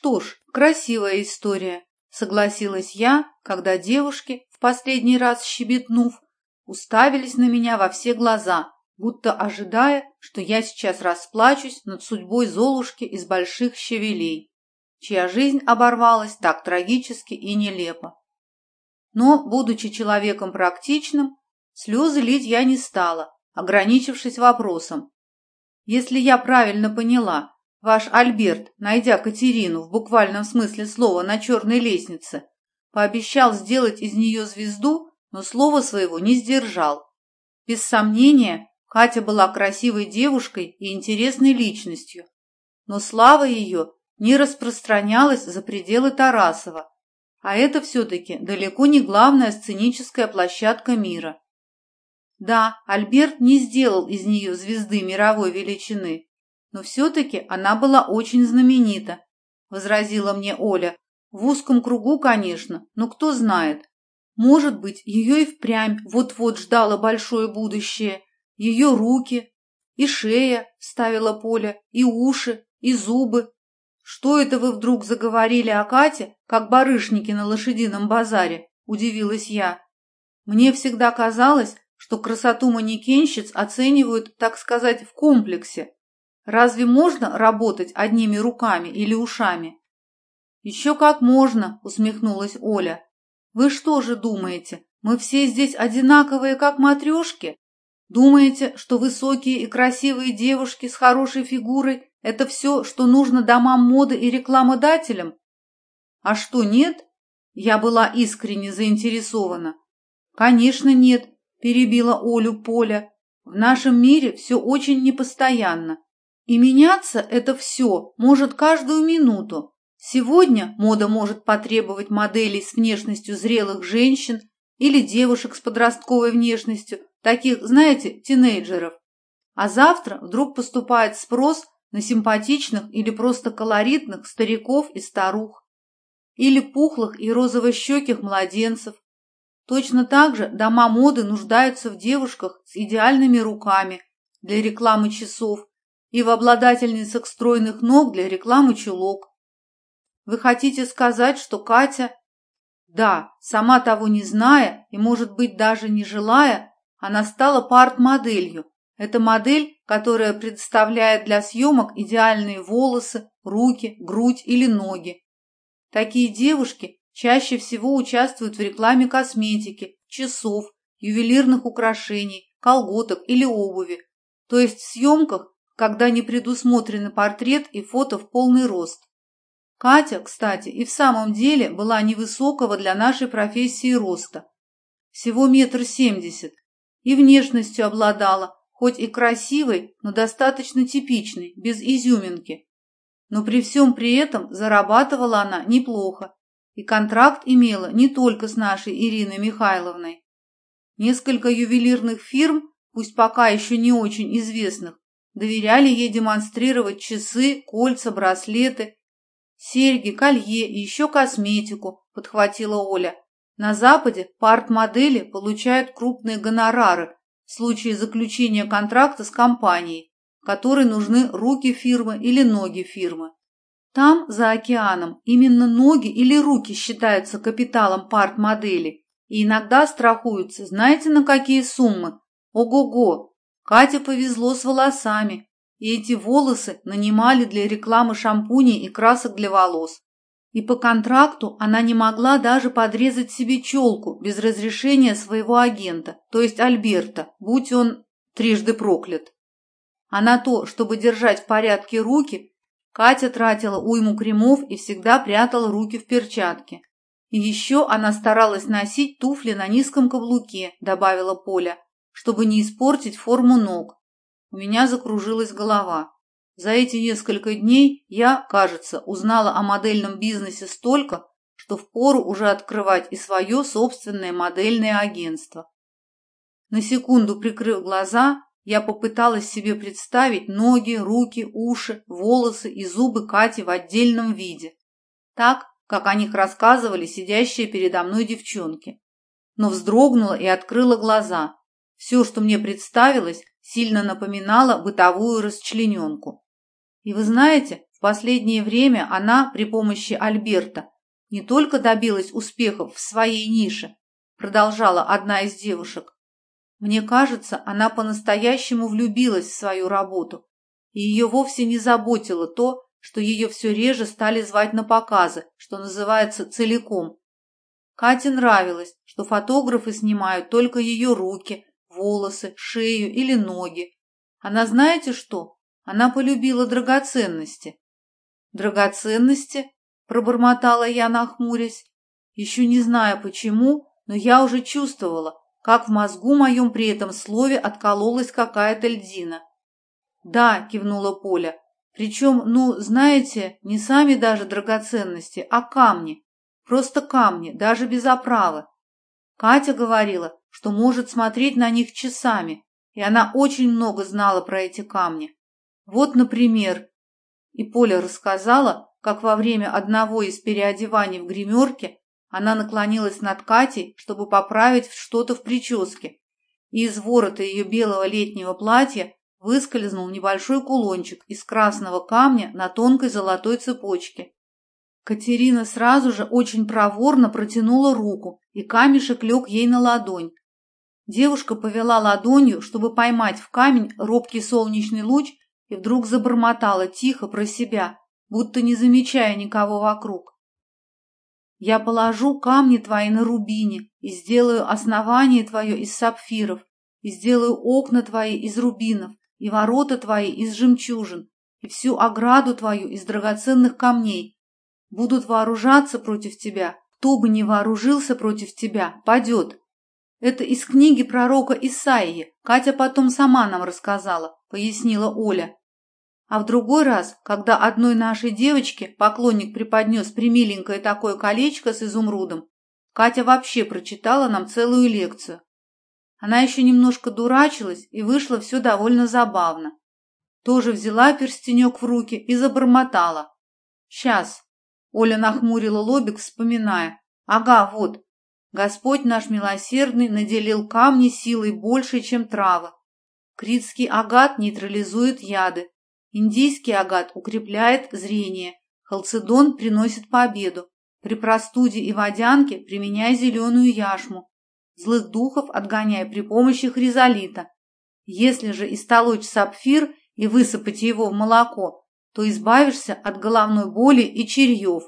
Что ж, красивая история, согласилась я, когда девушки, в последний раз щебетнув, уставились на меня во все глаза, будто ожидая, что я сейчас расплачусь над судьбой Золушки из больших щавелей, чья жизнь оборвалась так трагически и нелепо. Но, будучи человеком практичным, слезы лить я не стала, ограничившись вопросом. Если я правильно поняла, ваш Альберт, найдя Катерину в буквальном смысле слова на черной лестнице, пообещал сделать из нее звезду, но слова своего не сдержал. Без сомнения, Катя была красивой девушкой и интересной личностью, но слава ее не распространялась за пределы Тарасова, а это все-таки далеко не главная сценическая площадка мира. Да, Альберт не сделал из нее звезды мировой величины, но все-таки она была очень знаменита, возразила мне Оля. В узком кругу, конечно, но кто знает. Может быть, ее и впрямь вот-вот ждало большое будущее, ее руки и шея, ставила Поля, и уши, и зубы. Что это вы вдруг заговорили о Кате, как барышники на лошадином базаре? Удивилась я. Мне всегда казалось, что красоту манекенщиц оценивают, так сказать, в комплексе. Разве можно работать одними руками или ушами? Еще как можно, усмехнулась Оля. Вы что же думаете, мы все здесь одинаковые, как матрешки? Думаете, что высокие и красивые девушки с хорошей фигурой – это все, что нужно домам моды и рекламодателям? А что, нет? Я была искренне заинтересована. Конечно, нет, перебила Олю Поля. В нашем мире все очень непостоянно. И меняться это все может каждую минуту. Сегодня мода может потребовать моделей с внешностью зрелых женщин или девушек с подростковой внешностью, таких, знаете, тинейджеров. А завтра вдруг поступает спрос на симпатичных или просто колоритных стариков и старух, или пухлых и розовощеких младенцев. Точно так же дома моды нуждаются в девушках с идеальными руками для рекламы часов и в обладательницах стройных ног для рекламы чулок. Вы хотите сказать, что Катя... Да, сама того не зная и, может быть, даже не желая, она стала парт-моделью. Это модель, которая представляет для съемок идеальные волосы, руки, грудь или ноги. Такие девушки чаще всего участвуют в рекламе косметики, часов, ювелирных украшений, колготок или обуви, то есть в съемках, когда не предусмотрены портрет и фото в полный рост. Катя, кстати, и в самом деле была невысокого для нашей профессии роста. Всего метр семьдесят, и внешностью обладала, хоть и красивой, но достаточно типичной, без изюминки. Но при всем при этом зарабатывала она неплохо, и контракт имела не только с нашей Ириной Михайловной. Несколько ювелирных фирм, пусть пока еще не очень известных, доверяли ей демонстрировать часы, кольца, браслеты, серьги, колье и еще косметику, подхватила Оля, на Западе парт-модели получают крупные гонорары в случае заключения контракта с компанией, которой нужны руки фирмы или ноги фирмы. Там, за океаном, именно ноги или руки считаются капиталом парт-модели и иногда страхуются, знаете, на какие суммы? Ого-го! Кате повезло с волосами, и эти волосы нанимали для рекламы шампуней и красок для волос. И по контракту она не могла даже подрезать себе челку без разрешения своего агента, то есть Альберта, будь он трижды проклят. А на то, чтобы держать в порядке руки, Катя тратила уйму кремов и всегда прятала руки в перчатки. И еще она старалась носить туфли на низком каблуке, добавила Поля, чтобы не испортить форму ног. У меня закружилась голова. За эти несколько дней я, кажется, узнала о модельном бизнесе столько, что впору уже открывать и свое собственное модельное агентство. На секунду прикрыв глаза, я попыталась себе представить ноги, руки, уши, волосы и зубы Кати в отдельном виде, так, как о них рассказывали сидящие передо мной девчонки. Но вздрогнула и открыла глаза. Все, что мне представилось, сильно напоминало бытовую расчлененку. И вы знаете, В последнее время она при помощи Альберта не только добилась успехов в своей нише, продолжала одна из девушек. Мне кажется, она по-настоящему влюбилась в свою работу, и ее вовсе не заботило то, что ее все реже стали звать на показы, что называется целиком. Кате нравилось, что фотографы снимают только ее руки, волосы, шею или ноги. Она знаете что? Она полюбила драгоценности. «Драгоценности?» – пробормотала я, нахмурясь. Еще не знаю почему, но я уже чувствовала, как в мозгу моем при этом слове откололась какая-то льдина. «Да», – кивнула Поля, – «причем, ну, знаете, не сами даже драгоценности, а камни. Просто камни, даже без оправы. Катя говорила, что может смотреть на них часами, и она очень много знала про эти камни. Вот, например, и Поля рассказала, как во время одного из переодеваний в гримерке она наклонилась над Катей, чтобы поправить что-то в прическе, и из ворота ее белого летнего платья выскользнул небольшой кулончик из красного камня на тонкой золотой цепочке. Катерина сразу же очень проворно протянула руку, и камешек лег ей на ладонь. Девушка повела ладонью, чтобы поймать в камень робкий солнечный луч, и вдруг забормотала тихо про себя, будто не замечая никого вокруг. «Я положу камни твои на рубине и сделаю основание твое из сапфиров, и сделаю окна твои из рубинов, и ворота твои из жемчужин, и всю ограду твою из драгоценных камней. Будут вооружаться против тебя, кто бы ни вооружился против тебя, падет. Это из книги пророка Исаии, Катя потом сама нам рассказала, пояснила Оля. А в другой раз, когда одной нашей девочке поклонник преподнес примиленькое такое колечко с изумрудом, Катя вообще прочитала нам целую лекцию. Она еще немножко дурачилась, и вышло все довольно забавно. Тоже взяла перстенек в руки и забормотала. «Сейчас». Оля нахмурила лобик, вспоминая. «Ага, вот. Господь наш милосердный наделил камни силой большей, чем травы. Критский агат нейтрализует яды, Индийский агат укрепляет зрение, халцедон приносит победу. При простуде и водянке применяй зеленую яшму. Злых духов отгоняй при помощи хризолита. Если же истолочь сапфир и высыпать его в молоко, то избавишься от головной боли и черьев.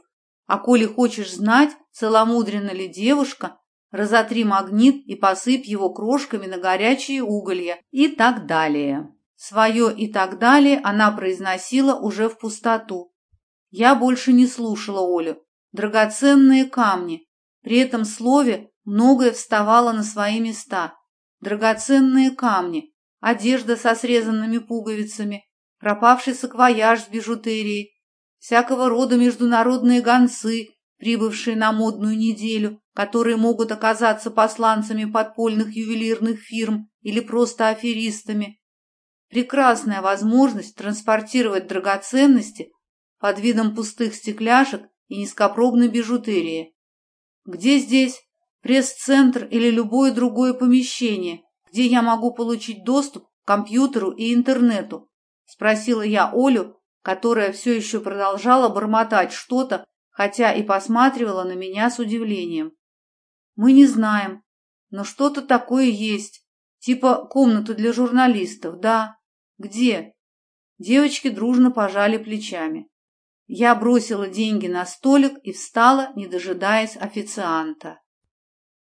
А коли хочешь знать, целомудрена ли девушка, разотри магнит и посыпь его крошками на горячие уголья и так далее. Свое и так далее она произносила уже в пустоту. Я больше не слушала Олю. Драгоценные камни. При этом слове многое вставало на свои места. Драгоценные камни, одежда со срезанными пуговицами, пропавший саквояж с бижутерией, всякого рода международные гонцы, прибывшие на модную неделю, которые могут оказаться посланцами подпольных ювелирных фирм или просто аферистами, прекрасная возможность транспортировать драгоценности под видом пустых стекляшек и низкопробной бижутерии. Где здесь пресс-центр или любое другое помещение, где я могу получить доступ к компьютеру и интернету? Спросила я Олю, которая все еще продолжала бормотать что-то, хотя и посматривала на меня с удивлением. Мы не знаем, но что-то такое есть, типа комнату для журналистов, да. «Где?» Девочки дружно пожали плечами. Я бросила деньги на столик и встала, не дожидаясь официанта.